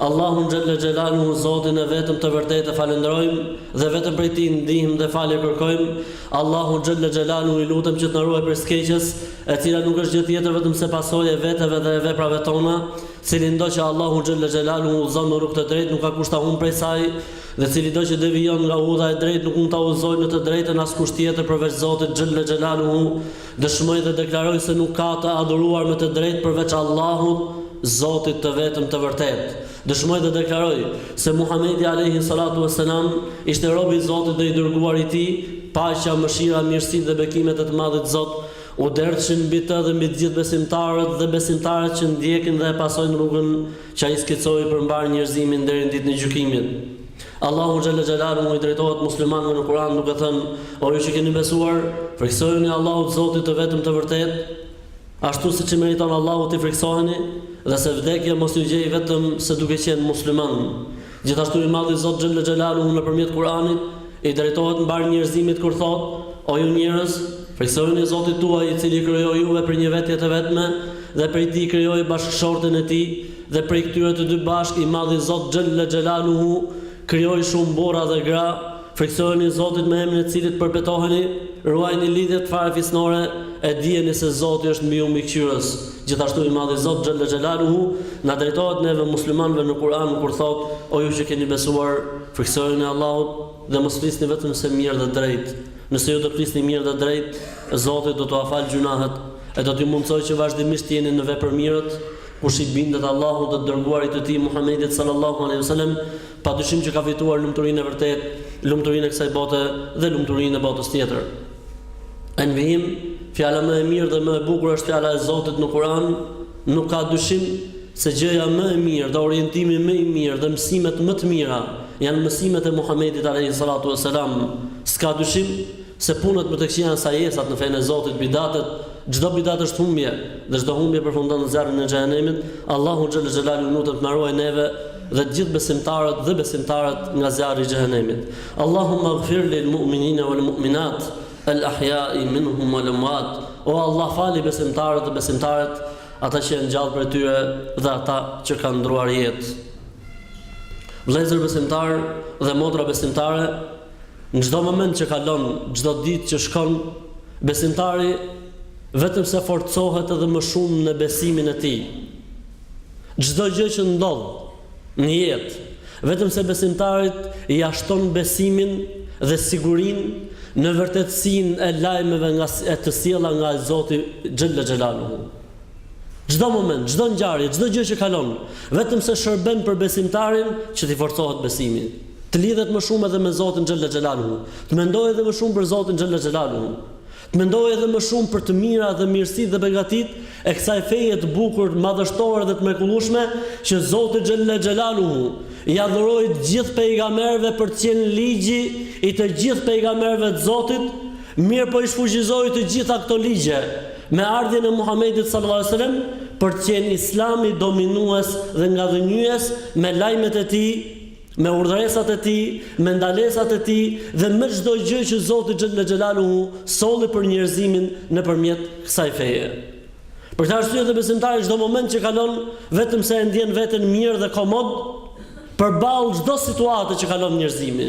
Allahun xhelle xhelaluhu Zotin e vetëm të vërtetë e falënderojmë dhe vetëm prej Tij ndihmë dhe falje kërkojmë, Allahun xhelle xhelaluhu e lutim që të na ruaj prej së keqes, e cila nuk është gjë tjetër vetëm se pasojë e veteve dhe e veprave tona, cilindo që Allahu xhelle xhelaluhu udhëzon në rrugë të drejtë nuk ka kush ta humbë prej saj, dhe cilido që devijon nga udha e drejtë nuk mund ta udhëzojë në të drejtën askush tjetër përveç Zotit xhelle xhelaluhu. Dëshmoj dhe deklaroj se nuk ka të adhuruar me të drejtë përveç Allahut, Zotit të vetëm të vërtetë. Dëshmoj dhe deklaroj se Muhamedi alejhi salatu ue selam ishte rob i Zotit dhe i dërguar i Tij, paqja, mëshira, mirësitë dhe bekimet e të Madhit Zot u derdhshin mbi të dhe mbi të gjithë besimtarët dhe besimtaret që ndjekin dhe e pasojnë rrugën që ai skicoi për mbarë njerëzimin deri në Ditën e Gjykimit. Allahu xhalla xhelaluhu i drejtohet muslimanëve në Kur'an duke thënë: O ju që keni besuar, frikësojuni Allahut Zotit të vetëm të vërtetë, ashtu siç i meriton Allahut t'i frikësoheni, dhe se vdekja mos t'ju gjejë vetëm se duke qenë musliman. Gjithashtu i madhi Zot xhalla xhelaluhu nëpërmjet Kur'anit i drejtohet mbarë njerëzimit kur thotë: O ju njerëz, frikësojuni Zotit tuaj i cili krijoi juve prej një vetje të vetme dhe prej tij krijoi bashkëshorten e tij, Dhe prej këtyre të dy bashkë i Madhi Zot xhelle xhelaluhu krijoi shumë burra dhe gra, frikësojuni Zotit me emrin e të cilit përbetoheni, ruajini lidhjet farefisnore, e dijeni se Zoti është mbi ju mbikëqyrës, gjithashtu i Madhi Zot xhelle xhelaluhu na drejtohet neve muslimanëve në Kur'an kur thotë, o ju që keni besuar, frikësojuni Allahut dhe mos flisni vetëm se mirë dhe drejt, nëse ju do flisni mirë dhe drejt, Zoti do t'ua falë gjynahet, e do t'ju mundësojë që vazhdimisht të jeni në vepër të mirë, Kush i bindet Allahut dhe të Dërguarit të Tij Muhammedit sallallahu alejhi ve selem, pa dyshim që ka fituar lumturinë e vërtetë, lumturinë e kësaj bote dhe lumturinë e botës tjetër. E në vijim, Fjala më e mirë dhe më e bukur është fjala e Zotit në Kur'an, nuk ka dyshim se gjëja më e mirë dhe orientimi më i mirë dhe mësimet më të mira janë mësimet e Muhammedit alejhi salatu ve selam. S'ka dyshim Se punët më të këqija janë sajesat në fenë e Zotit, bidatet, çdo bidat është humbje, dhe çdo humbje përfundon në zjarrin e Xhehenemit, Allahu xhelle xhelaluhu lutem të na ruaj neve dhe të gjithë besimtarët dhe besimtaret nga zjarri i Xhehenemit. Allahumma ighfir lil mu'minina wal mu'minat al ahya'i minhum wal amwat. O Allah fali besimtarët dhe besimtaret, ata që janë gjallë prej tyre dhe ata që kanë ndruar jetë. Vëllezër besimtarë dhe motra besimtare, Në çdo moment që kalon, çdo ditë që shkon, besimtari vetëm se forcohet edhe më shumë në besimin e tij. Çdo gjë që ndodh në jetë, vetëm se besimtarit ia shton besimin dhe sigurinë në vërtetësinë e lajmeve nga e të sjella nga Zoti xhella xhelaluhu. Çdo moment, çdo ngjarje, çdo gjë që kalon, vetëm se shërben për besimtarin që t'i forcohet besimi, të lidhet më shumë edhe me Zotin xhelle xhelaluhu, të mendojë edhe më shumë për Zotin xhelle xhelaluhu, të mendojë edhe më shumë për të mira dhe mirësi dhe begatitë e kësaj feje të bukur, madhështore dhe të mrekullueshme që Zoti xhelle xhelaluhu ia dhuroi të gjithë pejgamberëve për të qenë ligji i të gjithë pejgamberëve të Zotit, mirëpo i shfuqizoi të gjitha këto ligje Me ardhjen e Muhamedit sallallâhu alejhi ve sellem për të qenë Islami dominues dhe ngadhënjyes me lajmet e tij, me urdhëresat e tij, me ndalesat e tij dhe me çdo gjë që Zoti xhelle xhelaluhu solli për njerëzimin nëpërmjet kësaj feje. Për këtë arsye dhe besimtari çdo moment që kalon vetëm se e ndjen veten mirë dhe komod përballë çdo situate që kalon njerëzimi.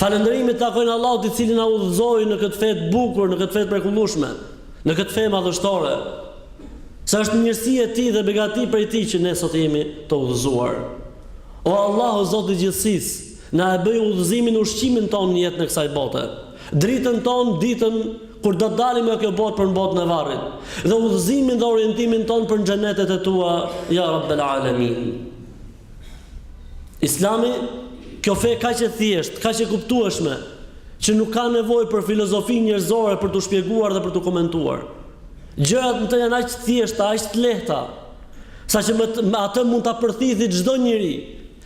Falënderimi takojnë Allahut i cili na udhëzoi në këtë fe të bukur, në këtë fe të mrekullueshme, në këtë fe madhështore. Se është mirësi e tij dhe begati prej tij që ne sot jemi të udhëzuar. O Allah, o Zot i gjithësisë, na e bëj udhëzimin ushqimin tonë në jetën e kësaj bote. Dritën tonë ditën kur do të dalim nga kjo botë për në botën e varrit dhe udhëzimin dhe orientimin tonë për në xhenetet e tua, ja Rabbel Alamin. Islami, kjo fe kaq e thjeshtë, kaq e kuptueshme, që nuk ka nevojë për filozofi njerëzore për t'u shpjeguar dhe për t'u komentuar. Gjërat në të janë aq të thjeshta, aq të lehta, saqë me, me atë mund ta përthithë çdo njeri,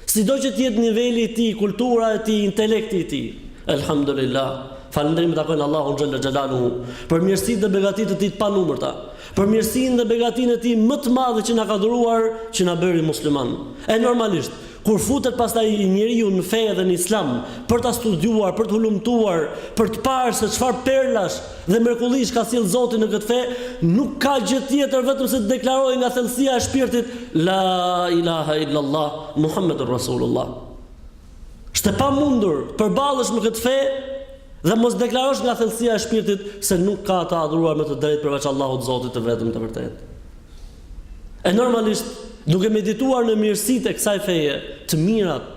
sido që të jetë niveli i tij, kultura e tij, intelekti i tij. Elhamdulillah. Falënderimi takojnë Allahut xhelle xhelaluhu për mirësi dhe begatitë e tij të panumërta. për mirësinë dhe begatinë e tij më të madhe që na ka dhuruar, që na bëri musliman. E normalisht, kur futet pastaj njeriu në fe dhe në islam, për ta studiuar, për të hulumtuar, për të parë se çfarë perlash dhe mrekullish ka sjellë Zoti në këtë fe, nuk ka gjë tjetër vetëm se të deklarojë nga thellësia e shpirtit la ilaha illallah muhammedur rasulullah. Është e pamundur të përballesh me këtë fe dhe mos deklarosh nga thellësia e shpirtit se nuk ka të adhuruar me të drejtë përveç Allahut Zotit të vetëm të vërtetë. E normalisht, duke medituar në mirësitë e kësaj feje, të mirat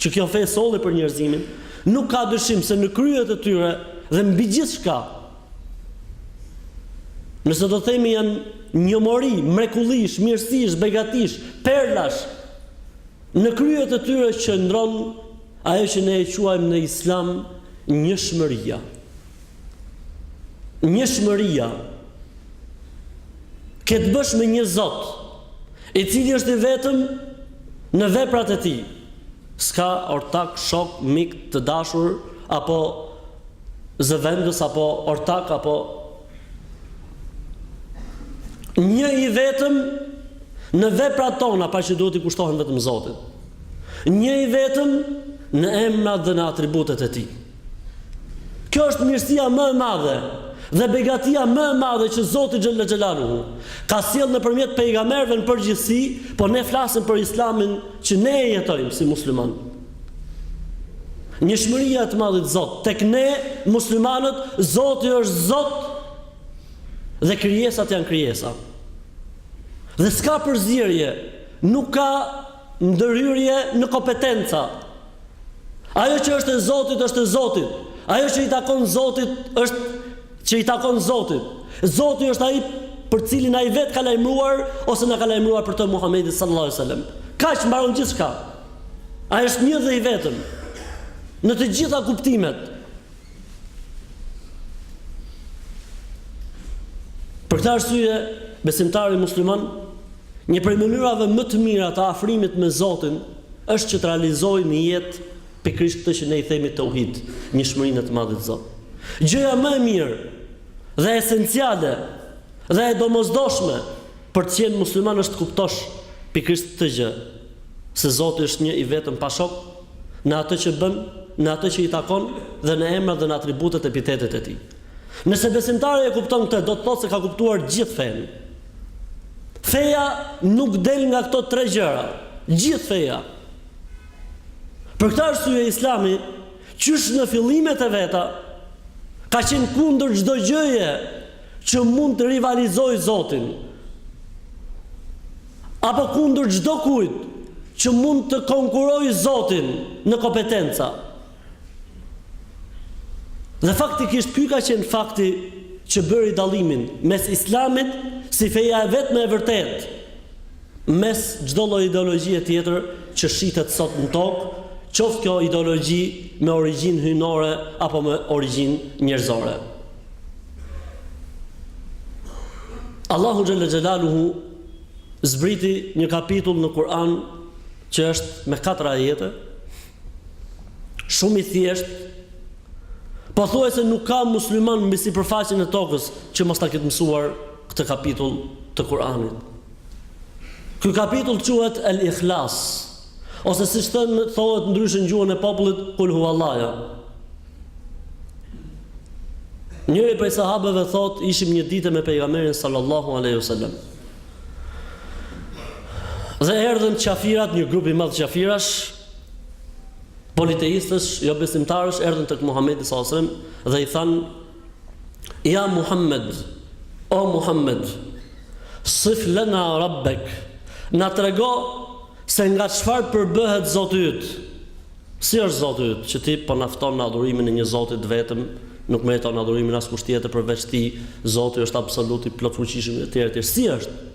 që kjo fe solli për njerëzimin, nuk ka dyshim se në kryet e tyre dhe mbi gjithçka Nëse do themi janë një mori, mrekullish, mirësish, begatish, perlash, Në kryet e tyre qëndron ajo që ne e quajmë në Islam njëshmëria. Njëshmëria ke të bësh me një Zot, i cili është i vetëm në veprat e tij. S'ka ortak, shok, mik, të dashur apo zëvendës apo ortak apo Një i vetëm në veprat tona, pa që duhet t'i kushtohen vetëm Zotit. Një i vetëm në emrat dhe në atributet e tij. Kjo është mirësia më e madhe dhe begatia më e madhe që Zoti xhel-le xhelaluhu ka sjell nëpërmjet pejgamberëve në përgjithësi, po ne flasim për Islamin që ne e jetojmë si muslimanë. Njëshmëria e të madhit Zot, tek ne muslimanët Zoti është Zot dhe krijesat janë krijesa. Dhe s'ka përzierje, nuk ka ndërhyrje në kompetenca. Ajo që është e Zotit është e Zotit. Ajo që i takon Zotit është që i takon Zotit. Zoti është ai për cilin ai vetë ka lajmëruar ose na ka lajmëruar për të Muhamedi sallallahu alaihi wasallam. Kaq mbaron gjithçka. Ai është një dhe i vetëm në të gjitha kuptimet. Për këtë arsye, besimtari musliman, një prej mënyrave më të mira të afrimit me Zotin është që të realizojë në jetë pikërisht këtë që ne i themi tauhid, njëshmërinë e të madhit Zot. Gjëja më e mirë dhe esenciale dhe e domosdoshme Për të qenë musliman është të kuptosh pikërisht këtë gjë, se Zoti është një i vetëm pa shok, në atë që bën, në atë që i takon dhe në emrat dhe në atributet e epitetet e tij. Nëse besimtari e kupton këtë, do të thotë se ka kuptuar gjithë fenë. Feja nuk del nga këto tre gjëra, gjithë feja. Për këtë arsye Islami, qysh në fillimet e veta, ka qenë kundër çdo gjëje që mund të rivalizojë Zotin, apo kundër çdokujt që mund të konkurrojë Zotin në kompetenca. Dhe faktikisht ky ka qenë fakti që bëri dallimin mes Islamit si feja e vetme e vërtetë mes çdo lloj ideologjie tjetër që shihet sot në tokë, qoftë kjo ideologji me origjinë hyjnore apo me origjinë njerëzore. Allahu xhel-le xhelaluhu zbriti një kapitull në Kur'an që është me katër ajete, shumë i thjeshtë, pothuajse nuk ka musliman mbi sipërfaqen e tokës që mos ta ketë mësuar këtë kapitull të Kur'anit. Ky kapitull quhet El Ikhlas, Ose siç thënë thohet ndryshe në gjuhën e popullit kul huwallaja. Njëri prej sahabëve thotë, ishim një dite me pejgamberin sallallahu alaihi wasallam. Dhe erdhën qafirat, një grup i madh qafirash, politeistësh, jobesimtarësh, erdhën tek Muhamedi sallallahu alaihi wasallam dhe i thanë Ja Muhammed, o Muhammed, sif lena Rabbek, na trego se nga çfarë përbëhet Zoti yt. Si është Zoti yt, që ti po na fton në adhurimin e një Zoti të vetëm, nuk meriton adhurimin askush tjetër përveç Tij, Zoti është absolut i plotfuqishëm etj etj. Si është?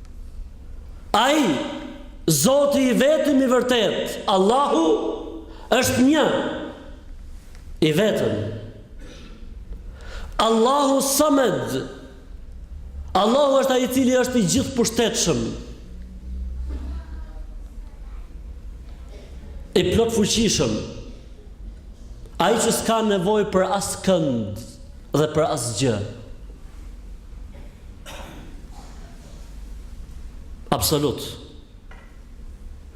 Ai, Zoti i vetëm i vërtetë, Allahu, është një, i vetëm. Allahu Samed, Allahu është ai i cili është i gjithëpushtetshëm. I plotfuqishëm. Ai që s'ka nevojë për askënd dhe për asgjë. Absolut.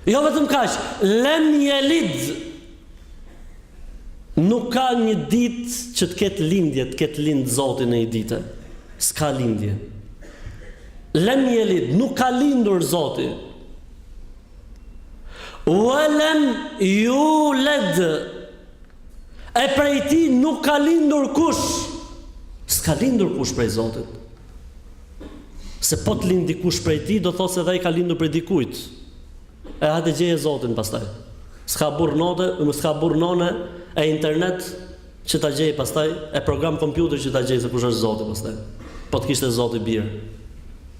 Jo vetëm kaq, lem jelid. Nuk ka një ditë që të ketë lindje, të ketë lind Zoti në një ditë. S'ka lindje. Lem jelid, nuk ka lindur Zoti. Ue lem juled. E prej tij nuk ka lindur kush. S'ka lindur kush prej Zotit. Se po të lindi kush prej tij, do thotë se dhe ai ka lindur prej dikujt. E hajde gjeje Zotin pastaj. S'ka burrë note, s'ka burrë none e internet që ta gjej pastaj, e program kompjuter që ta gjej se kush është Zoti pastaj. Po të kishte Zoti bir.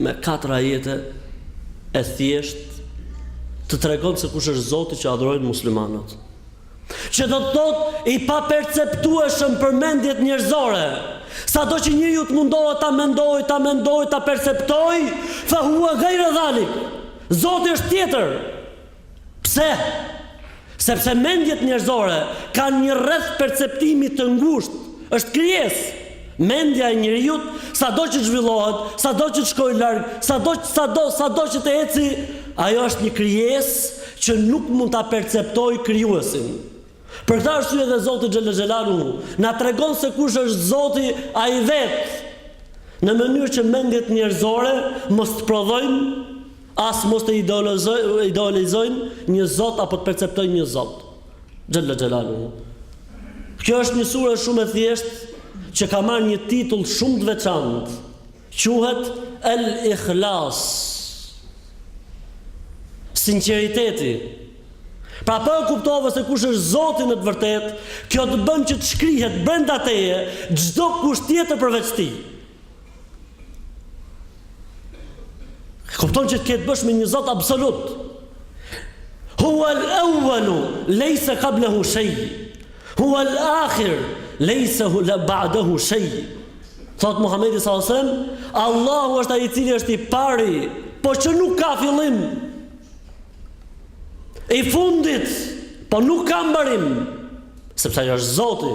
me katër ajete e thjeshtë të tregon se kush është Zoti që adhurojnë muslimanët. Që do të thotë i paperceptueshëm për mendjet njerëzore. Sado që njeriu të mundohet ta mendojë, ta mendojë, ta perceptojë, fa hua gajra dhalik. Zoti është tjetër. Pse? Sepse mendjet njerëzore kanë një rreth perceptimi të ngushtë, është krijesë. Mendja e njeriut, sado që të zhvillohet, sado që të shkojë larg, sado, sado, sado që të eci, ajo është një krijesë që nuk mund ta perceptojë krijuesin. Për këtë arsye dhe Zoti Xhella Xhelaluhu na tregon se kush është Zoti ai vetë, në mënyrë që mendjet njerëzore mos të prodhojnë As mos të idealizojnë një Zot apo të perceptojnë një Zot. Xhella Xhelaluhu. Kjo është një sure shumë e thjeshtë që ka marrë një titull shumë të veçantë. Quhet El Ikhlas. Sinqeriteti. Pra po e kuptove se kush është Zoti në të vërtetë, kjo të bën që të shkrihet brenda teje çdokush tjetër përveç tij. Kupton që ti ke të bësh me një zot absolut. Hua l'awwalu, lejse kablehu shej. Hua l'akhir, lejse ba'dehu shej. Thotë Muhammedi s.a.s. Allahu është ai i cili është i pari, po që nuk ka fillim. I fundit, po nuk ka mbarim. Sepse ai është Zoti.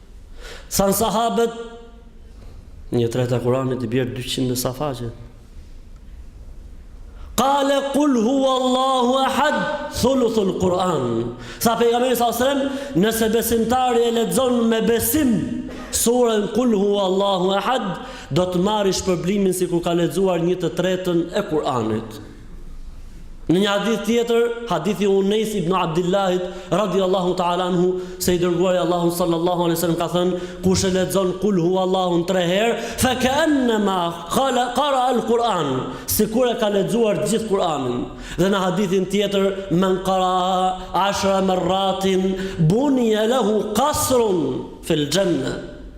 Thanë sahabët, një e treta e Kur'anit i bie 200 e sa faqe. Kale kul hu Allahu ahad, thuluthul Kur'an. Tha pejgamberi s.a.s., nëse besimtari e lexon me besim, surën kul hu Allahu ahad, do të marrë shpërblimin sikur ka lexuar një të tretën e Kur'anit. Në një hadith tjetër, hadithi i Unais ibn Abdullahit radhiyallahu ta'ala anhu, se i dërguari i Allahut sallallahu alaihi wasallam ka thënë, kush e lexon kul huwallahun 3 herë, fa ka'annama qara al-Quran, sikur e ka lexuar gjithë Kur'anin. Dhe në hadithin tjetër, men qara 10 marratin buniya lahu qasrun fil janna.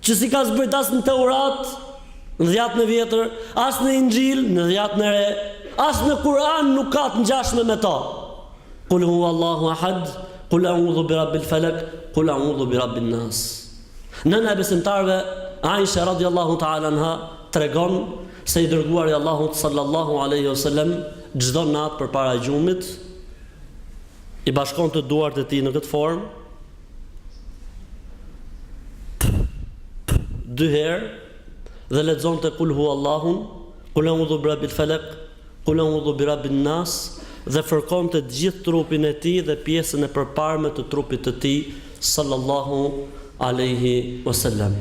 Që s'i ka zbrit as në Teurat, në Dhjatën e Vjetër, as në Inxhil, në Dhjatën e Re, as në Kur'an nuk ka të ngjashme me to. Kul huwa Allahu ahad, Kul a'udhu bi rabbil falak, Kul a'udhu bi rabbin nas. Nëna e besimtarëve, Aisha radiallahu ta'ala anha, tregon se i dërguari i Allahut sallallahu alaihi wasallam çdo natë përpara gjumit i bashkonte duart e tij në këtë formë dy herë dhe lexonte kul huwallahun, kul a'udhu birabbil falaq, kul a'udhu birabbin nas dhe fërkonte gjithë trupin e tij dhe pjesën e përparme të trupit të tij sallallahu alejhi wasallam.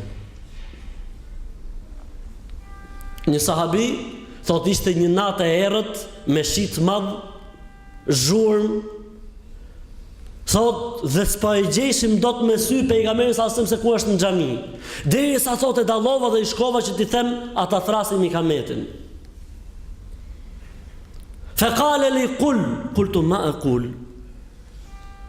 Një sahabi thotë ishte një natë e errët me shi të madh zhurmë thotë dhe s'po e gjejshim dot me sy pejgamberin s.a.s. se ku është në xhami derisa thotë e dallova dhe i shkova që t'i them a ta thërrasim ikametin fa qala li qul qultu ma aqul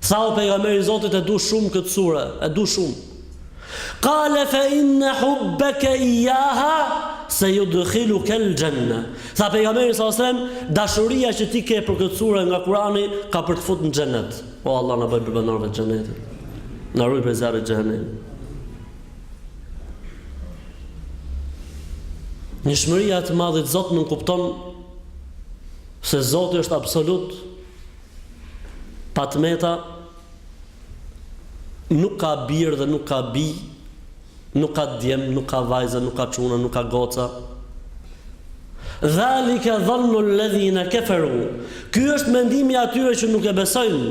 Tha o pejgamberi i Zotit e du shumë këtë sure, e du shumë. Kale fe inne hubbeke ijjaha se judkhilukel xhenne. Tha pejgamberi s.a.s., dashuria që ti ke për këtë sure nga kurani ka për të fut në xhennet. O Allah na bëj prej banorëve të xhennetit. Na ruaj prej zjarrit të xhehennemit. Njëshmëria e të madhit Zot nënkupton se Zoti është absolut Pa të meta, nuk ka bir dhe nuk ka bij, nuk ka djem, nuk ka vajza, nuk ka çuna, nuk ka goca. Dhalika dhannu alladhina kafaru. Ky është mendimi i atyre që nuk e besojnë.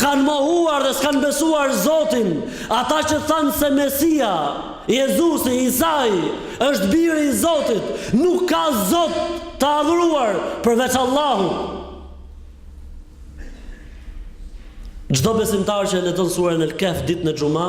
Kanë mohuar dhe s'kanë besuar Zotin ata që thanë se Mesia, Jezusi, Isai, është biri i Zotit, nuk ka Zot të adhuruar përveç Allahut. Çdo besimtar që e lexon surën El-Kehf ditën e Xhuma,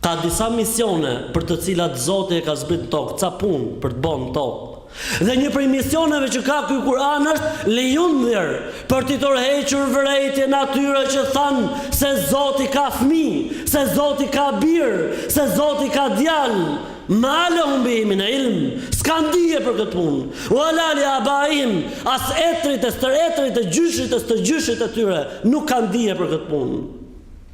Ka disa misione për të cilat Zoti e ka zbrit në tokë, ca punë për të bërë në tokë. Dhe një prej misioneve që ka ky Kur'an është li jundhir për t'i tërhequr vërejtjen atyre që thanë se Zoti ka fëmijë, se Zoti ka bir, se Zoti ka djalë, ma lehum bihi min ilm, s'kanë dije për këtë punë, wa la li abaihim, as etrit e stëretrit e gjyshit e stërgjyshit e tyre nuk kanë dije për këtë punë.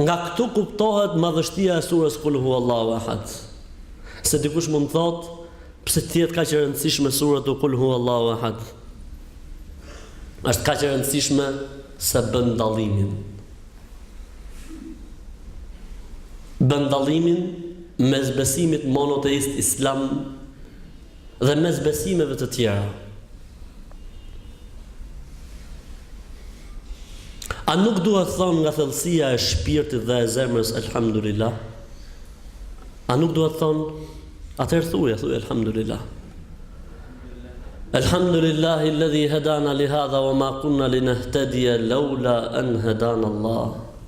Nga këtu kuptohet madhështia e surës Kul Huwallahu Ahad. Se dikush mund të thotë, pse të jetë kaq e rëndësishme suratu Kul Huwallahu Ahad? Është kaq e rëndësishme se bën dallimin. Bën dallimin mes besimit monoteist islam Dhe mes besimeve të tjera. A nuk duhet thonë nga thellësia e shpirtit dhe e zemrës elhamdulillah? A nuk duhet thonë atëherë thuaj, thuaj elhamdulillah. Elhamdulillah alladhi hadana li hadha wa ma kunna linahtadiya laula an hadana Allah.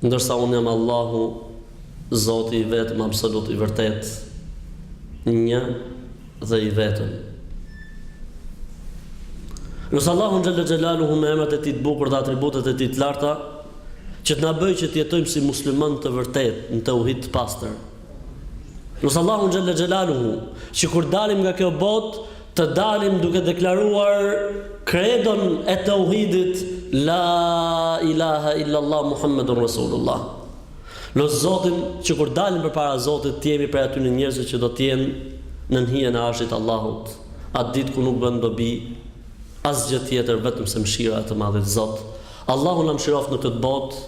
Ndërsa unë jam Allahu, Zoti i vetëm absolut i vërtetë, një dhe i vetëm. Lus Allahun xhele xhelaluhu me emrat e tij të bukur dhe atributet e tij të larta, që të na bëjë që të jetojmë si muslimanë të vërtetë, në teuhid të pastër. Lus Allahun xhele xhelaluhu, që kur dalim nga kjo botë, Të dalim duke deklaruar kredon e teuhidit La ilahe illallah Muhammedun Rasulullah. Lus Zotin që kur dalim përpara Zotit të jemi prej atyne njerëzve që do të jenë nën hijen e Arshit të Allahut, atë ditë ku nuk bën dobi asgjë tjetër vetëmse mëshira e të Madhit Zot. Allahu na mëshiroftë në këtë botë,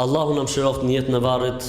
Allahu na mëshiroftë në jetën e varrit.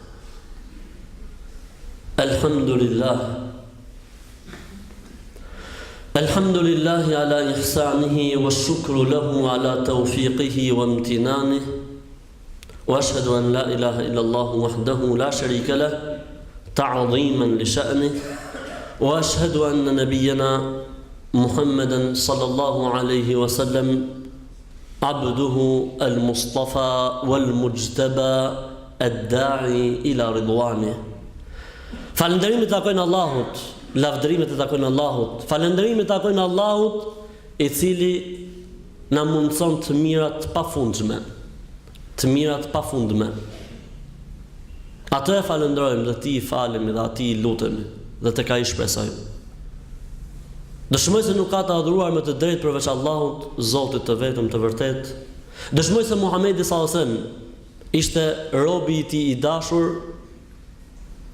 الحمد لله الحمد لله على إحسانه والشكر له على توفيقه وامتنانه وأشهد أن لا إله إلا الله وحده لا شريك له تعظيما لشأنه وأشهد أن نبينا محمدا صلى الله عليه وسلم عبده المصطفى والمجتبى Ad-Da'i ila Ridwani Falënderimet i takojnë Allahut, lavdërimet i takojnë Allahut, falënderimet i takojnë Allahut, i cili na mundëson të mira të pafundshme, të mira të pafundme. Atë e falënderojmë dhe atij i falemi dhe atij i lutemi dhe tek ai shpresojmë. Dëshmoj se nuk ka të adhuruar me të drejtë përveç Allahut, Zotit të vetëm të vërtetë. Dëshmoj se Muhamedi sallallahu alajhi wasallam Ishte robi i tij i dashur,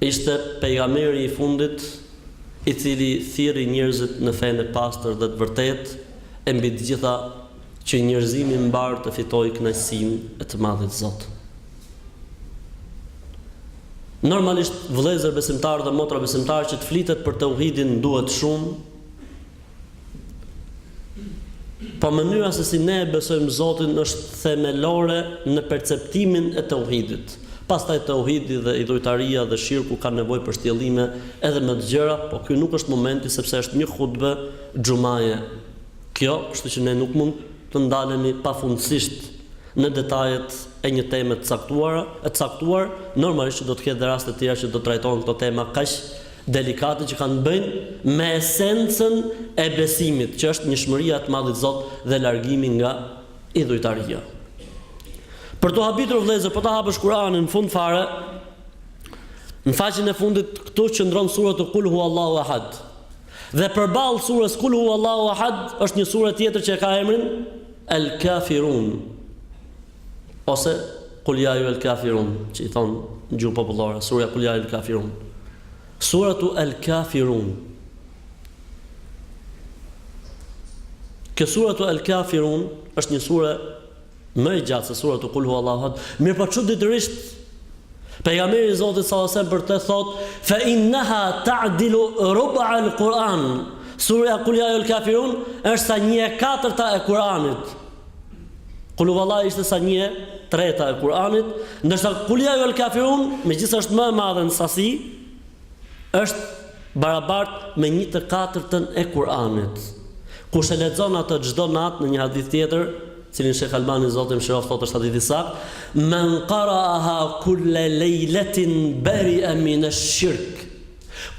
ishte pejgamberi i fundit, i cili thirri njerëzit në fenë e pastër dhe të vërtetë, e mbi të gjitha, që njerëzimi i mbarë të fitojë kënaqësinë e të Madhit Zot. Normalisht, vëllezër besimtarë dhe motra besimtare, që të flitet për teuhidin duhet shumë, Po mënyra se si ne e besojmë Zotin është themelore në perceptimin e teuhidit. Pastaj teuhidi dhe idhujtaria dhe shirku kanë nevojë për shtjellime edhe më të gjëra, po ky nuk është momenti sepse është një hutbe xhumaje kjo, kështu që ne nuk mund të ndalemi pafundësisht në detajet e një teme të caktuar, e caktuar, normalisht që do të ketë dhe raste të tjera që do të trajtohen këto tema kaq delikate që kanë të bëjnë me esencën e besimit, që është njëshmëria të Madhit Zot dhe largimi nga idhujtaria. Për t'u habitur vëllezër, po ta hapësh Kur'anin në fund fare, në faqen e fundit këtu qëndron suratu Kul hu Allahu Ahad. Dhe përballë surës Kul hu Allahu Ahad është një sure tjetër që e ka emrin El Kafirun. Ose Kul ja ejuhel kafirun, që i thonë në gjuhë popullore, surja Kul ja el kafirun. Suratu el kafirun. Kjo suratu el kafirun është një sure më e gjatë se suratu Kul hu Allahu ahad. Mirëpo çuditërisht Pejgamberi i Zotit sallallahu alajhi wasallam për të, thotë fa innaha ta'dilu rub'a al-Quran. Surja Kul ja el kafirun është sa 1/4 e Kur'anit. Kul huvallahi ishte sa një e treta e Kur'anit, ndërsa Kul ja el kafirun, megjithëse është më e madhe në sasi, është barabartë me një të katërtën e Kur'anit. Kush e lexon atë çdo natë në një hadith tjetër, të cilin Shekh Albani Zoti e mëshiroftë thotë është hadith i saktë, men qara'aha kulla lejletin bari'a min ash-shirk.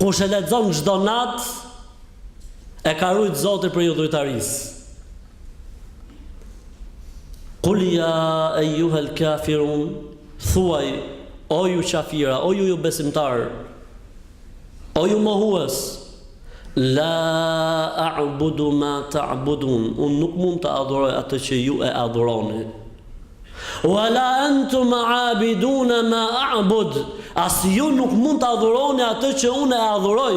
Kush e lexon çdo natë e ka rujt Zoti prej idhujtarisë. Kul ja ejuhel kafirun, thuaj, o ju qafira, o ju jobesimtarë, o ju mohues, la a'budu ma ta'budun, unë nuk mund të adhuroj atë që ju e adhuroni. Wa la antum a'abiduna ma a'bud, as ju nuk mund të adhuroni atë që unë e adhuroj.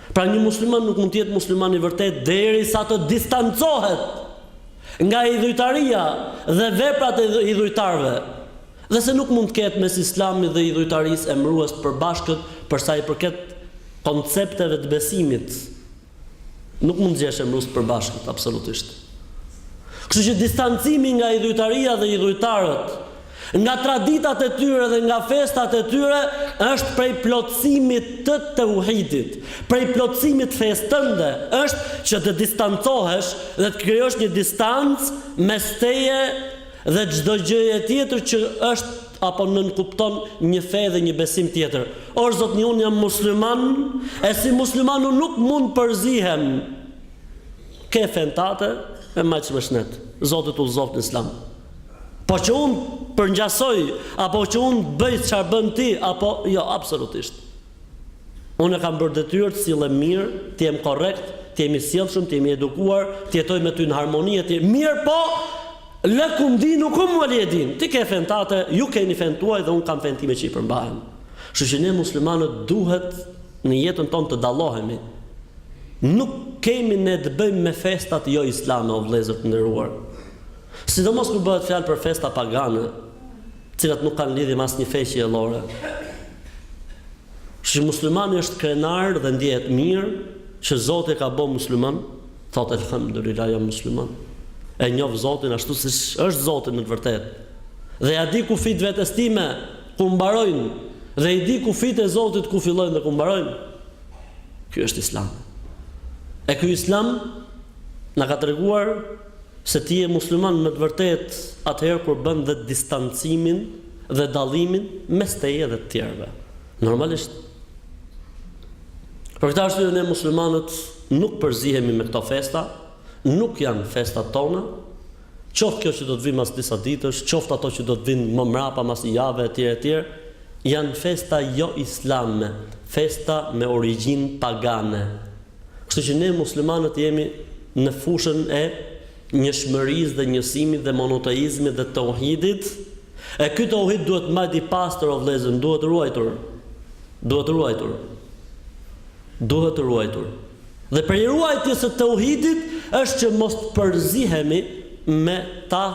Pra një musliman nuk mund të jetë musliman i vërtetë derisa të distancohet nga idhujtaria dhe veprat e idhujtarëve, dhe se nuk mund të ketë mes Islamit dhe idhujtarisë emërues të përbashkët për sa i përket koncepteve të besimit. Nuk mund të gjesh emërues të përbashkët absolutisht. Kështu që distancimi nga idhujtaria dhe idhujtarët Nga traditat e tyre dhe nga festat e tyre është prej plotësimit të teuhidit, prej plotësimit të fesë tënde është që të distancohesh dhe të krijosh një distancë mes teje dhe çdo gjëje tjetër që është apo nënkupton një fe dhe një besim tjetër. O zotni unë jam musliman e si musliman unë nuk mund të përzihem ke fenë tate e m'maç me shnet. Zoti të udhëzoftë në Islam. Po që unë përngjasoj apo që unë bëj çfarë bën ti apo jo, absolutisht. Unë e kam për detyrë të sillem mirë, të jem korrekt, të jem i sjellshëm, të jem i edukuar, të jetoj me ty në harmoni etj. Mirëpo, lekum dinukum wa lije din. Ti ke fenë tate, ju keni fenë tuaj dhe unë kam fenë time që i përmbahem. Kështu që ne muslimanët duhet në jetën tonë të dallohemi. Nuk kemi ne të bëjmë me festat jo islame o vëllezër të nderuar. Sidomos kur bëhet fjalë për festa pagane, të cilat nuk kanë lidhje me asnjë fe qiellore. Kështu që muslimani është krenar dhe ndjehet mirë që Zoti e ka bë musliman, thotë elhamdulillah jam musliman. E njoh Zotin ashtu siç është Zoti në të vërtetë. Dhe ia di kufijtë vetes time ku mbarojnë dhe i di kufijtë e Zotit ku fillojnë dhe ku mbarojnë. Ky është Islami. E ky Islam na ka treguar Se ti je musliman me të vërtetë atëherë kur bën dhe distancimin dhe dallimin mes teje dhe të tjerëve. Normalisht. Për këtë arsye ne muslimanët nuk përzihemi me këto festa, nuk janë festat tona, qoftë kjo që do të vijë mas disa ditësh, qoftë ato që do të vijnë më mrapa mas një jave etj etj, janë festa jo islame, festa me origjinë pagane. Kështu që ne muslimanët jemi në fushën e njëshmërisë dhe njësimit dhe monoteizmit dhe tauhidit, e ky tauhid duhet mbajt i pastër o vëllezër, duhet ruajtur. Duhet ruajtur. Duhet ruajtur. Dhe prej ruajtjes së tauhidit është që mos të përzihemi me ta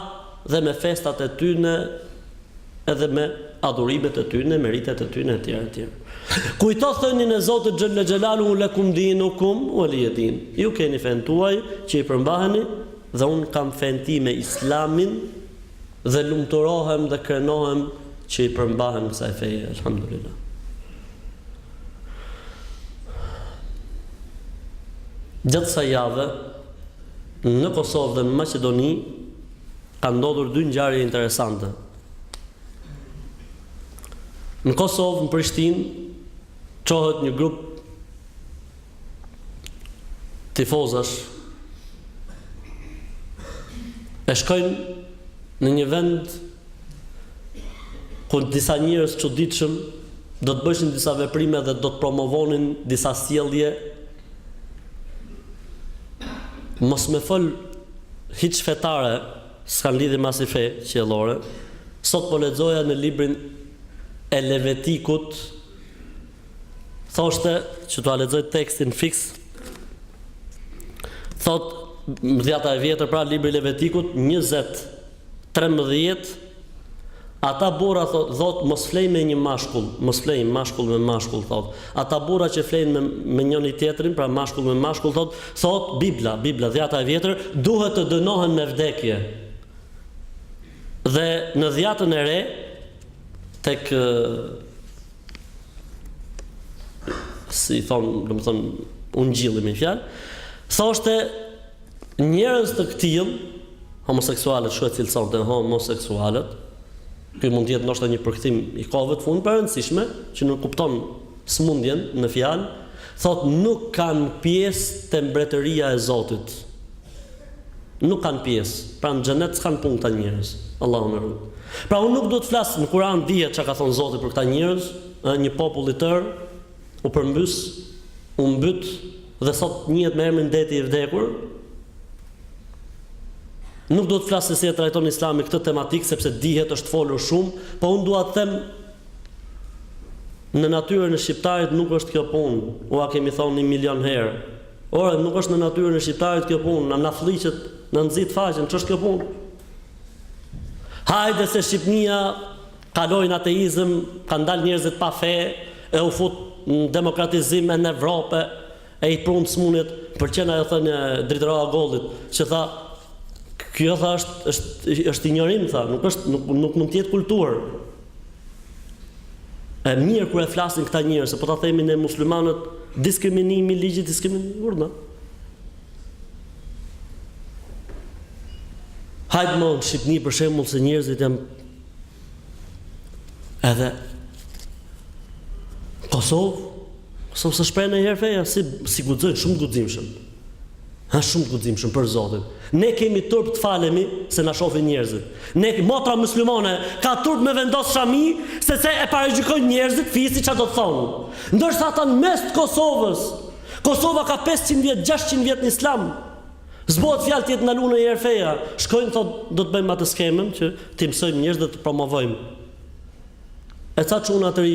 dhe me festat e tyne edhe me adhurimet e tyne, me ritet e tyne etj etj. Kujto thënien e Zotit xhelle xhelaluhu lekum dinukum waliya din. Ju keni fenë tuaj që i përmbaheni dhe unë kam fenë time Islamin dhe lumturohem dhe krenohem që i përmbahem kësaj feje. Elhamdulilah. Gjatë kësaj jave në Kosovë dhe në Maqedoni Kanë ndodhur dy ngjarje interesante. Në Kosovë, në Prishtinë, çohet një grup tifozash e shkojnë në një vend ku disa njerëz të çuditshëm do të bëshin disa veprime dhe do të promovonin disa sjellje Mos me fol hiç fetare s'kan lidhje me asnjë fe qiellore. Sot po lexoja në librin e Levetikut thoshte që t'ua lexoj tekstin fiks thotë Dhjata e Vjetër pra libri i Levetikut njëzet Trembëdhjetë, Ata burra thotë, thotë, mos flej me një mashkull, mos flej mashkull me mashkull, thotë. Ata burra që flejnë me, me njëri-tjetrin, pra mashkull me mashkull, thotë, thotë Bibla, Bibla, Dhjata e Vjetër, duhet të dënohen me vdekje. Dhe në Dhjatën e Re, tek si thon, domethonë, ungjilli me fjalë, thoshte Njerëz të këtillë, homoseksualët, shkruhet, cilësonte homoseksualët, ky mund të jetë ndoshta një përkthim i kohëve të fundit, po e rëndësishme, që nënkupton sëmundjen në fjalë, thotë nuk kanë pjesë te mbretëria e Zotit. Nuk kanë pjesë. Pra në xhenet s'kanë punë këta njerëz. Allahu na rujt. Pra unë nuk do të flas në Kur'an dihet çka ka thënë Zoti për këta njerëz, ë një popull i tërë, u përmbys, u mbyt dhe sot njihet me emrin Deti i Vdekur, Nuk do të flas se si e trajton Islami këtë tematikë sepse dihet është folur shumë, po unë dua të them në natyrën e shqiptarit nuk është kjo punë, ua kemi thonë një milion herë. Ore, nuk është në natyrën e shqiptarit kjo punë, na na flliqet, na nxit faqen, ç'është kjo punë? Hajde se Shqipnia kalojnë ateizëm, kanë dalë njerëzit pa fe e u fut në demokratizim e në Evropë e i prunë smunjet, më pëlqen ajo thënia e Dritëro Agollit që tha kjo tha është është është injorim tha, nuk është nuk nuk mund të jetë kulturë. E mirë kur e flasin këta njerëz, se po ta themi ne muslimanët diskriminimi, ligji diskriminimi, urdhno. Hajt mo në Shqipni për shembull se njerëzit janë Edhe Kosovë, Kosovë s'u shpreh nanjëherë feja, si, si guxojnë, shumë të guximshëm. Janë shumë të guximshëm për Zotin. Ne kemi turp të falemi se na shohin njerëzit. Ne motra muslimane ka turp me vendos shami sepse e paragjykojnë njerëzit fisi çfarë do të thonë. Ndërsa ata në mes të Kosovës, Kosova ka 500 vjet, 600 vjet në Islam. S'bëhet fjalë të jetë ndaluar ndonjëherë feja, shkojnë thotë do të bëjmë atë skemën që t'i mësojmë njerëz dhe të promovojmë. E ca çuna të ri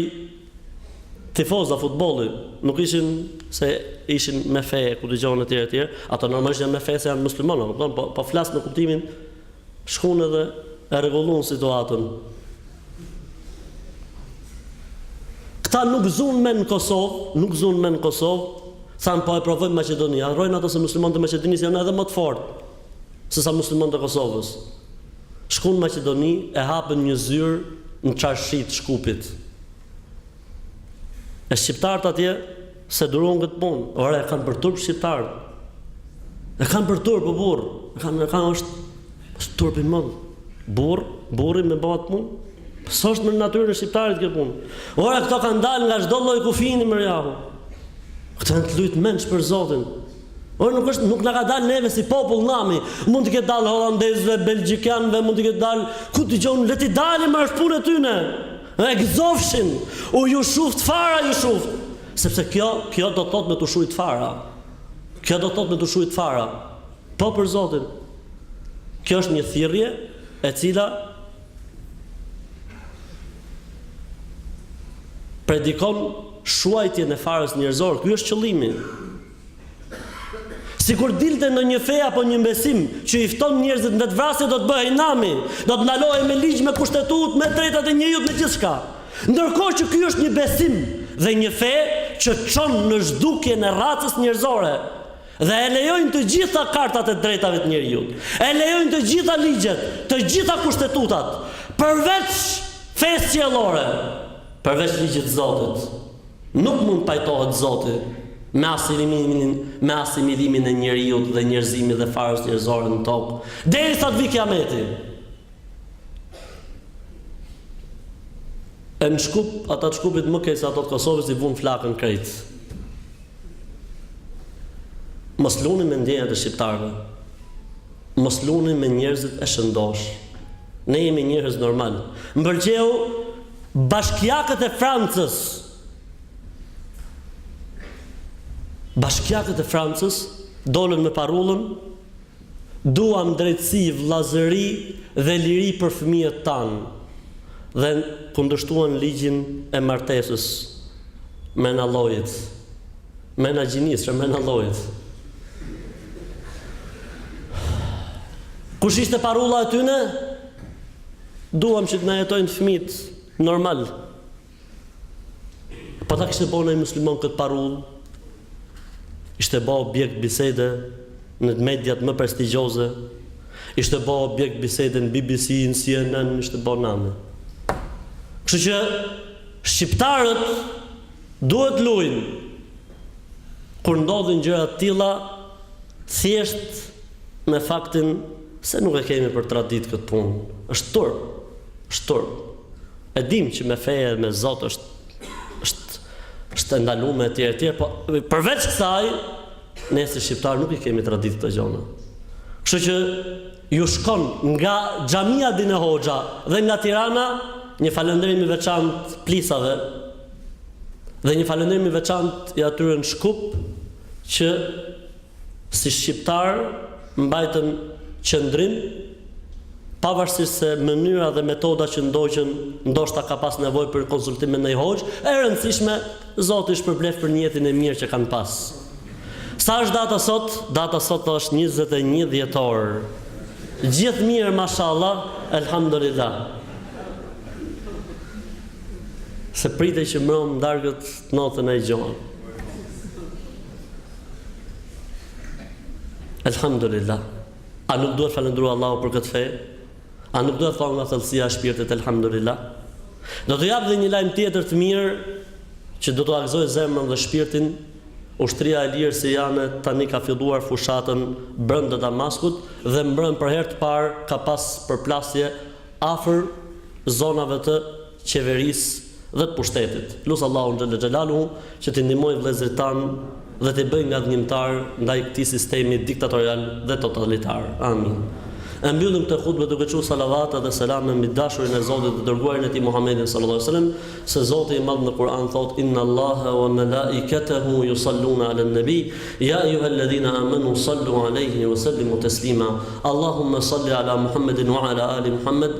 tifoza futbolli, nuk ishin se ishin me fe, ku di unë etj etj, ato normalisht janë me fe se janë muslimanë, kupton? Po flas në kuptimin Shkon edhe e rregullon situatën. Këta nuk zunë mend në Kosovë, nuk zunë mend në Kosovë, thanë po e provojmë Maqedoni, harrojnë ato se muslimanët e Maqedonisë janë edhe më të fortë, se sa muslimanët e Kosovës. Shkun Maqedoni e hapën një zyrë në çarshi të Shkupit. E shqiptarët atje s'e durun këtë punë. Ore e kanë për turp shqiptarët. E kanë për turp po burr. E kanë e kanë është është turp i madh. Burr, burri me ba atë punë. S'është në natyrën e shqiptarit kjo punë. Ore këto kanë dalë nga çdo lloj kufini mor jahu. Këto janë të lujt mendsh për Zotin. O nuk është nuk na ka dalë neve si popull nami. Mund të ketë dalë holandezëve, belgjikanëve, mund të ketë dalë ku di unë le t'i dali nami është punë e tyne. Dhe gëzofshin, u ju shuftë fara ju shuftë, sepse kjo, kjo do të thotë me t'u shujtë fara. Kjo do të thotë me t'u shujtë fara. Po për Zotin. Kjo është një thirrje e cila predikon shuajtjen e farës njerëzore. Ky është qëllimi. Sikur dilte ndonjë fe apo një besim që i fton njerëzit në vetëvrasje do të bëhej nami, do të ndalohej me ligj, me kushtetutë, me drejtat e njeriut, me gjithçka. Ndërkohë që ky është një besim dhe një fe që çon në zhdukjen e rracës njerëzore dhe e lejojnë të gjitha kartat e drejtave të njeriut. E lejojnë të gjitha ligjet, të gjitha kushtetutat, përveç fesë qiellore, përveç ligjit të Zotit. Nuk mund të pajtohet Zoti me asilimimin me asimilimin e njeriut dhe njerëzimit dhe farës njerëzore në tokë, deri sa të vijë Kiameti. E në Shkup, ata të Shkupit më keq se ata të Kosovës i vunë flakën krejt. Mos luni me ndjenjat e shqiptarëve. Mos luni me njerëzit e shëndosh. Ne jemi njerëz normal. Mbëlqeu Bashkiakët e Francës Bashkiakët e Francës dolën me parullën Duam drejtësi, vëllazëri dhe liri për fëmijët tanë dhe kundërshtuan ligjin e martesës mrena llojit, mrena gjinisë, jo mrena llojit. Kush ishte parulla e tyne? Duam që të na jetojnë fëmijët normal. Po ta kishte bo naj musliman këtë parullë, ishte bo objekt bisede në mediat më prestigjioze, ishte bo objekt bisede në BBC, në CNN, ishte bo nami. Kështu që shqiptarët duhet lujnë kur ndodhin gjëra të tilla thjesht Me faktin se nuk e kemi për traditë këtë punë. Është turp. Është turp. E dimë që me fe e me Zot është është është e ndalume etj etj, po përveç kësaj ne si shqiptarë nuk i kemi traditë këto gjona. Kështu që ju shkon nga xhamia Dine Hoxha dhe nga Tirana një falënderim i veçantë plisave dhe një falënderim i veçantë i atyre në Shkup që Si shqiptarë mbajtën qëndrim, pavarësisht se mënyra dhe metoda që ndoqën ndoshta ka pas nevojë për konsultim me naj hoxhë, e rëndësishme, Zoti i shpërbleftë për nijetin e mirë që kanë pas. Sa është data sot? Data sot është njëzet e një dhjetor. Gjithë mirë, mashallah, elhamdulillah. Se pritej që mrom në darkë të ndodhte naj gjo. Elhamdulilah. A nuk duhet falëndrua Allahu për këtë fe? A nuk duhet thonë nga thellësia e shpirtit Elhamdulilah? Do të jap dhe një lajm tjetër të mirë që do t'ua gëzojë zemrën dhe shpirtin. Ushtria e lirë siriane tani ka filluar fushatën brenda Damaskut dhe mbrëmë për herë të parë ka pas përplasje afër zonave të qeverisë dhe të pushtetit. Lus Allahun xhelle xhelaluhu që t'i ndihmojë vëllezërit tanë dhe t'i bëjë ngadhnjimtarë ndaj këtij sistemi diktatorial dhe totalitar. Amin. E mbyllim këtë hutbe duke çu salavate dhe selame mbi dashurin e Zotit dhe dërguarin e Tij Muhammedin sallallahu alejhi ve sellem, se Zoti i Madh në Kur'an thotë, Innallaha wa melaiketehu yusalluna ala nabi, ya eyyuhalladhina amanu sallu alejhi wa sallimu teslima. Allahumma salli ala Muhammedin wa ala ali Muhammed,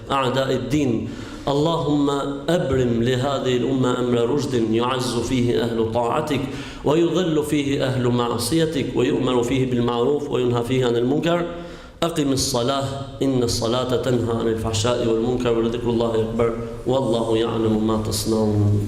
أعداء الدين اللهم أبرم لهذه الأمة أمر رشد يعز فيه أهل طاعتك ويضل فيه أهل معصيتك ويؤمر فيه بالمعروف وينهى فيه عن المنكر أقم الصلاة إن الصلاة تنهى عن الفحشاء والمنكر ولذكر الله أكبر والله يعلم ما تصنعون